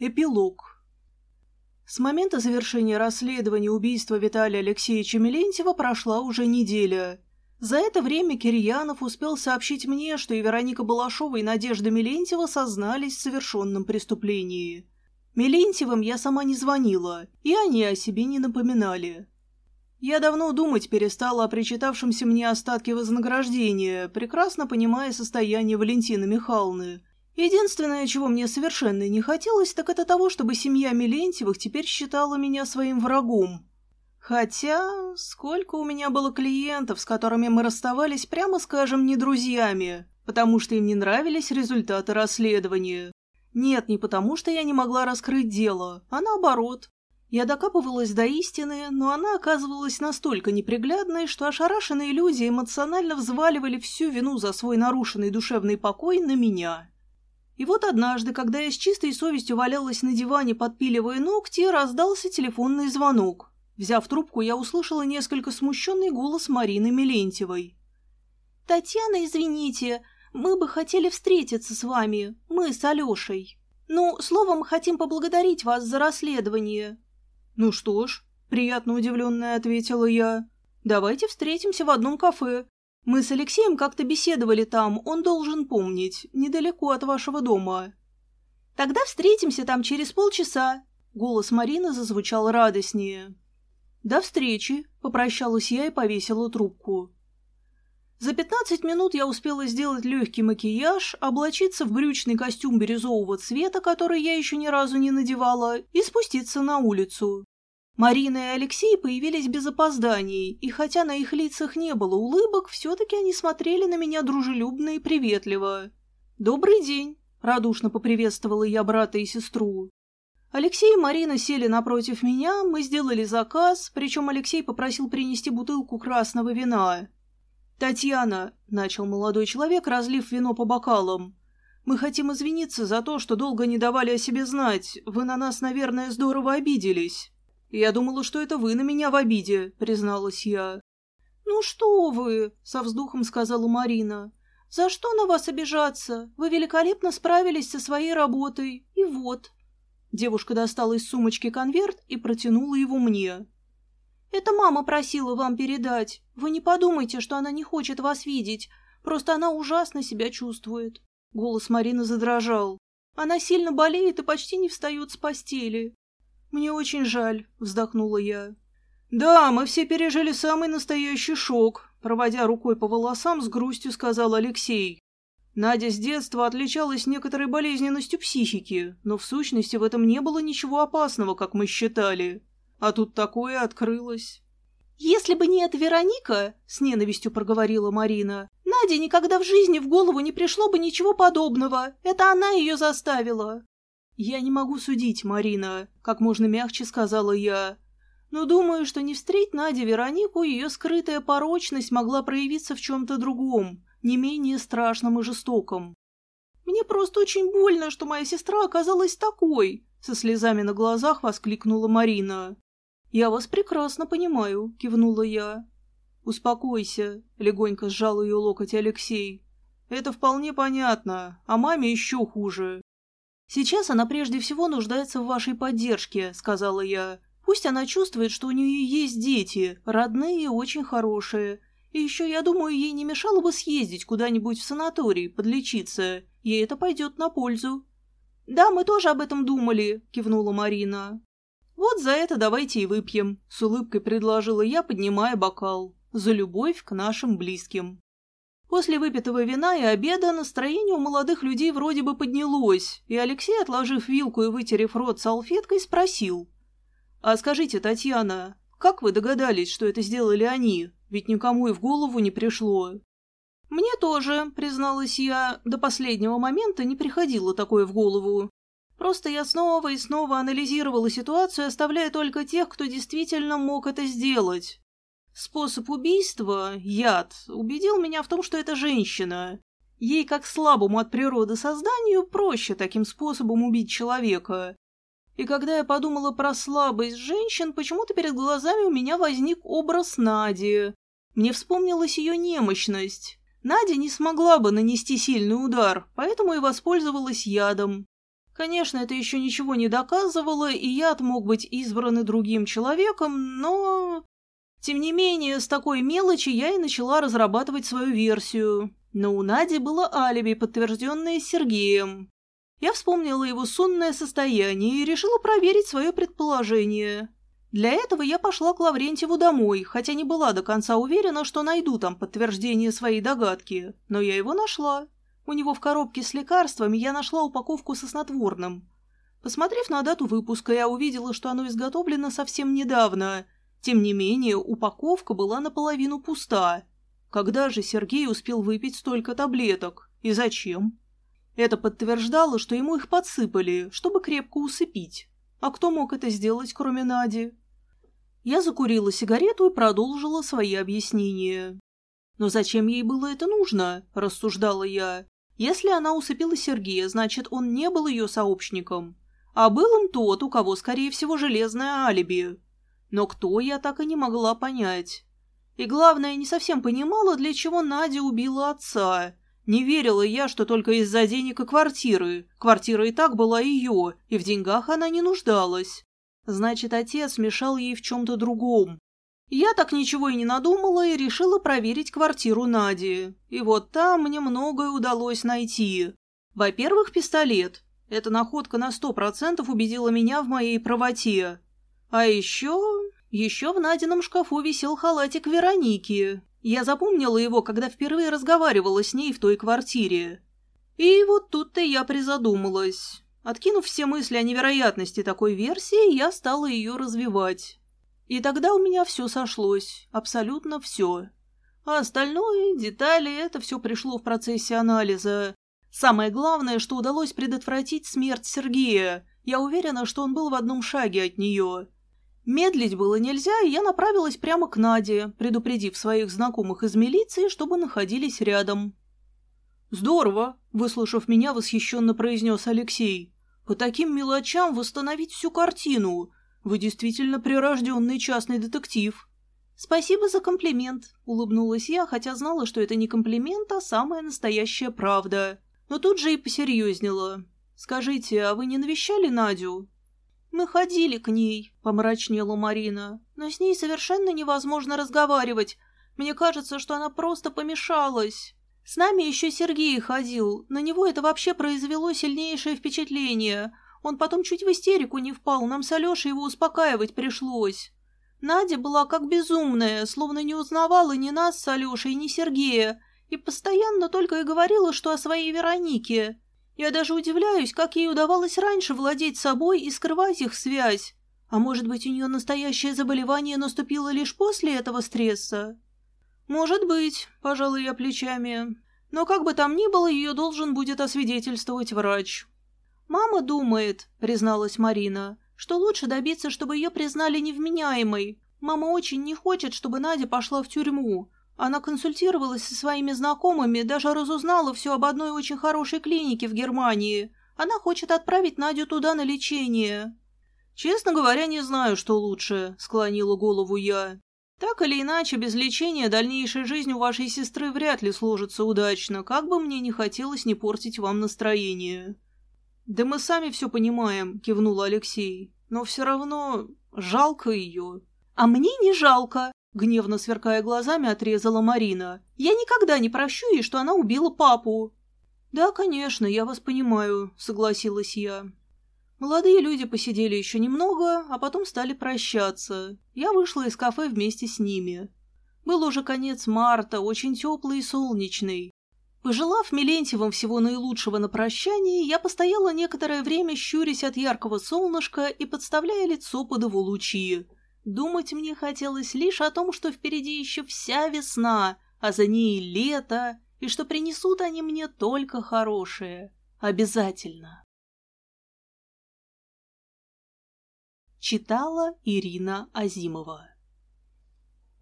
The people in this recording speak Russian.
Эпилог. С момента завершения расследования убийства Виталия Алексеевича Мелентьева прошла уже неделя. За это время Кирьянов успел сообщить мне, что и Вероника Балашова, и Надежда Мелентьева сознались в совершенном преступлении. Мелентьевым я сама не звонила, и они о себе не напоминали. Я давно думать перестала о причитавшемся мне остатке вознаграждения, прекрасно понимая состояние Валентины Михайловны. Единственное, чего мне совершенно не хотелось, так это того, чтобы семья Мелентьевых теперь считала меня своим врагом. Хотя, сколько у меня было клиентов, с которыми мы расставались, прямо скажем, не друзьями, потому что им не нравились результаты расследования. Нет, не потому что я не могла раскрыть дело, а наоборот. Я докапывалась до истины, но она оказывалась настолько неприглядной, что ошарашенные люди эмоционально взваливали всю вину за свой нарушенный душевный покой на меня. И вот однажды, когда я с чистой совестью валялась на диване, подпиливая ногти, раздался телефонный звонок. Взяв трубку, я услышала несколько смущенный голос Марины Мелентьевой. «Татьяна, извините, мы бы хотели встретиться с вами, мы с Алешей. Ну, словом, хотим поблагодарить вас за расследование. «Ну что ж», — приятно удивленная ответила я, — «давайте встретимся в одном кафе. Мы с Алексеем как-то беседовали там, он должен помнить, недалеко от вашего дома». «Тогда встретимся там через полчаса», — голос Марины зазвучал радостнее. «До встречи», — попрощалась я и повесила трубку. За пятнадцать минут я успела сделать легкий макияж, облачиться в брючный костюм бирюзового цвета, который я еще ни разу не надевала, и спуститься на улицу. Марина и Алексей появились без опозданий, и хотя на их лицах не было улыбок, все-таки они смотрели на меня дружелюбно и приветливо. «Добрый день!» — радушно поприветствовала я брата и сестру. Алексей и Марина сели напротив меня, мы сделали заказ, причем Алексей попросил принести бутылку красного вина. «Татьяна», — начал молодой человек, разлив вино по бокалам, — «мы хотим извиниться за то, что долго не давали о себе знать. Вы на нас, наверное, здорово обиделись». «Я думала, что это вы на меня в обиде», — призналась я. «Ну что вы», — со вздохом сказала Марина. «За что на вас обижаться? Вы великолепно справились со своей работой. И вот». Девушка достала из сумочки конверт и протянула его мне. «Это мама просила вам передать. Вы не подумайте, что она не хочет вас видеть. Просто она ужасно себя чувствует». Голос Марины задрожал. «Она сильно болеет и почти не встает с постели. «Мне очень жаль», — вздохнула я. «Да, мы все пережили самый настоящий шок», — проводя рукой по волосам, с грустью сказал Алексей. Надя с детства отличалась некоторой болезненностью психики, но в сущности в этом не было ничего опасного, как мы считали. А тут такое открылось. «Если бы не эта Вероника», — с ненавистью проговорила Марина, «Наде никогда в жизни в голову не пришло бы ничего подобного. Это она ее заставила». «Я не могу судить, Марина», — как можно мягче сказала я. «Но думаю, что не встреть Наде Веронику, ее скрытая порочность могла проявиться в чем-то другом, не менее страшном и жестоком». «Мне просто очень больно, что моя сестра оказалась такой», — со слезами на глазах воскликнула Марина. «Я вас прекрасно понимаю», — кивнула я. «Успокойся», — легонько сжал ее локоть Алексей. «Это вполне понятно, а маме еще хуже. «Сейчас она прежде всего нуждается в вашей поддержке», — сказала я. «Пусть она чувствует, что у нее есть дети, родные и очень хорошие. И еще, я думаю, ей не мешало бы съездить куда-нибудь в санаторий, подлечиться. Ей это пойдет на пользу». «Да, мы тоже об этом думали», — кивнула Марина. «Вот за это давайте и выпьем», — с улыбкой предложила я, поднимая бокал. «За любовь к нашим близким». После выпитого вина и обеда настроение у молодых людей вроде бы поднялось, и Алексей, отложив вилку и вытерев рот салфеткой, спросил. «А скажите, Татьяна, как вы догадались, что это сделали они? Ведь никому и в голову не пришло». «Мне тоже», — призналась я, — «до последнего момента не приходило такое в голову. Просто я снова и снова анализировала ситуацию, оставляя только тех, кто действительно мог это сделать. Способ убийства, яд, убедил меня в том, что это женщина. Ей, как слабому от природы созданию, проще таким способом убить человека. И когда я подумала про слабость женщин, почему-то перед глазами у меня возник образ Нади. Мне вспомнилась ее немощность. Надя не смогла бы нанести сильный удар, поэтому и воспользовалась ядом. Конечно, это еще ничего не доказывало, и яд мог быть избран другим человеком, но... Тем не менее, с такой мелочи я и начала разрабатывать свою версию. Но у Нади было алиби, подтвержденное Сергеем. Я вспомнила его сонное состояние и решила проверить свое предположение. Для этого я пошла к Лаврентьеву домой, хотя не была до конца уверена, что найду там подтверждение своей догадки. Но я его нашла. У него в коробке с лекарствами я нашла упаковку со снотворным. Посмотрев на дату выпуска, я увидела, что оно изготовлено совсем недавно. Тем не менее, упаковка была наполовину пуста. Когда же Сергей успел выпить столько таблеток? И зачем? Это подтверждало, что ему их подсыпали, чтобы крепко усыпить. А кто мог это сделать, кроме Нади? Я закурила сигарету и продолжила свои объяснения. «Но зачем ей было это нужно?» – рассуждала я. «Если она усыпила Сергея, значит, он не был ее сообщником. А был им тот, у кого, скорее всего, железное алиби. Но кто, я так и не могла понять. И главное, не совсем понимала, для чего Надя убила отца. Не верила я, что только из-за денег и квартиры. Квартира и так была ее, и в деньгах она не нуждалась. Значит, отец мешал ей в чем-то другом. Я так ничего и не надумала и решила проверить квартиру Нади. И вот там мне многое удалось найти. Во-первых, пистолет. Эта находка на сто процентов убедила меня в моей правоте. А еще... Еще в Надином шкафу висел халатик Вероники. Я запомнила его, когда впервые разговаривала с ней в той квартире. И вот тут-то я призадумалась. Откинув все мысли о невероятности такой версии, я стала ее развивать. И тогда у меня все сошлось, абсолютно все. А остальное, детали, это все пришло в процессе анализа. Самое главное, что удалось предотвратить смерть Сергея. Я уверена, что он был в одном шаге от нее. Медлить было нельзя, и я направилась прямо к Наде, предупредив своих знакомых из милиции, чтобы находились рядом. «Здорово!» – выслушав меня, восхищенно произнес Алексей. По таким мелочам восстановить всю картину. Вы действительно прирожденный частный детектив. Спасибо за комплимент, улыбнулась я, хотя знала, что это не комплимент, а самая настоящая правда. Но тут же и посерьезнела. Скажите, а вы не навещали Надю? Мы ходили к ней, помрачнела Марина. Но с ней совершенно невозможно разговаривать. Мне кажется, что она просто помешалась. С нами еще Сергей ходил. На него это вообще произвело сильнейшее впечатление. Он потом чуть в истерику не впал, нам с Алешей его успокаивать пришлось. Надя была как безумная, словно не узнавала ни нас с Алешей, ни Сергея, и постоянно только и говорила, что о своей Веронике. Я даже удивляюсь, как ей удавалось раньше владеть собой и скрывать их связь. А может быть, у нее настоящее заболевание наступило лишь после этого стресса? «Может быть», – пожалуй я плечами. «Но как бы там ни было, ее должен будет освидетельствовать врач». «Мама думает», – призналась Марина, – «что лучше добиться, чтобы ее признали невменяемой. Мама очень не хочет, чтобы Надя пошла в тюрьму. Она консультировалась со своими знакомыми, даже разузнала все об одной очень хорошей клинике в Германии. Она хочет отправить Надю туда на лечение». «Честно говоря, не знаю, что лучше», – склонила голову я. Так или иначе, без лечения дальнейшая жизнь у вашей сестры вряд ли сложится удачно, как бы мне не хотелось не портить вам настроение. Да мы сами все понимаем, кивнул Алексей, но все равно жалко ее. А мне не жалко, гневно сверкая глазами, отрезала Марина. Я никогда не прощу ей, что она убила папу. Да, конечно, я вас понимаю, согласилась я. Молодые люди посидели еще немного, а потом стали прощаться. Я вышла из кафе вместе с ними. Был уже конец марта, очень теплый и солнечный. Пожелав Милентьевым всего наилучшего на прощании, я постояла некоторое время, щурясь от яркого солнышка и подставляя лицо под его лучи. Думать мне хотелось лишь о том, что впереди еще вся весна, а за ней лето, и что принесут они мне только хорошее. Обязательно. Читала Ирина Азимова